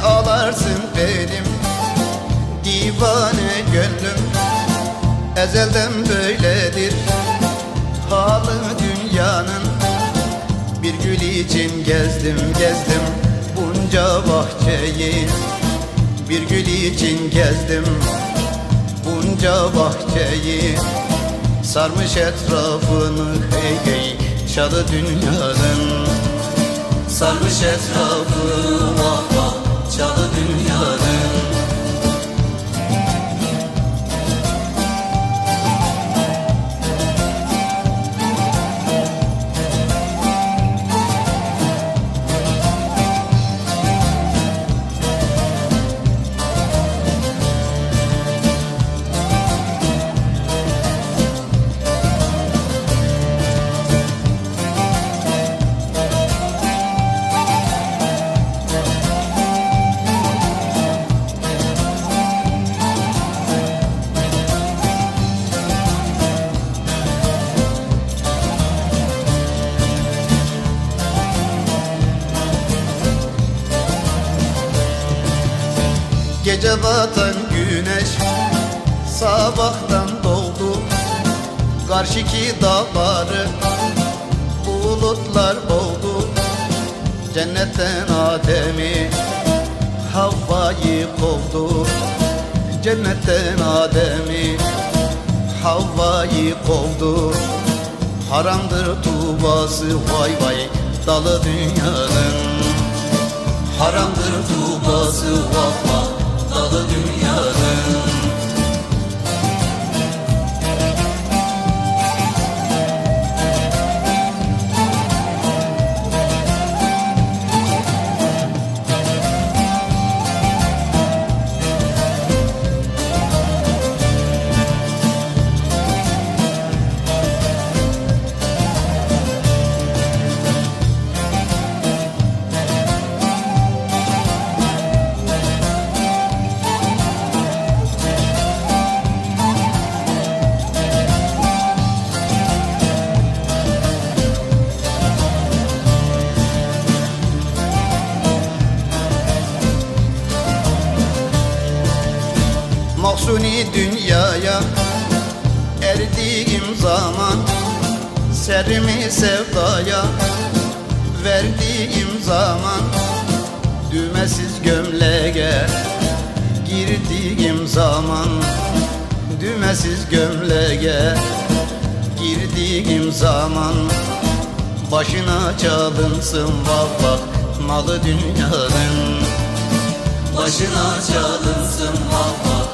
varsın benim divane gönlüm. Ezelden böyledir halı dünyanın. Bir gül için gezdim gezdim bunca bahçeyi. Bir gül için gezdim bunca bahçeyi. Sarmış etrafını hey hey çalı dünyanın. Sarmış etrafını vah vah çalı dünyanın Gece batan güneş sabahtan doğdu. Karşıki dağları bulutlar boğdu. Cennetten Adem'i Havva'yı kovdu. Cennetten Adem'i Havva'yı kovdu. Haramdır tubası vay vay dalı dünyanın. Haramdır tubası vah vah dalı dünyaya erdiğim zaman Serimi sevdaya verdiğim zaman Düğmesiz gömleğe girdiğim zaman Düğmesiz gömleğe girdiğim zaman Başına çalınsın vah malı dünyanın Başına çalınsın vah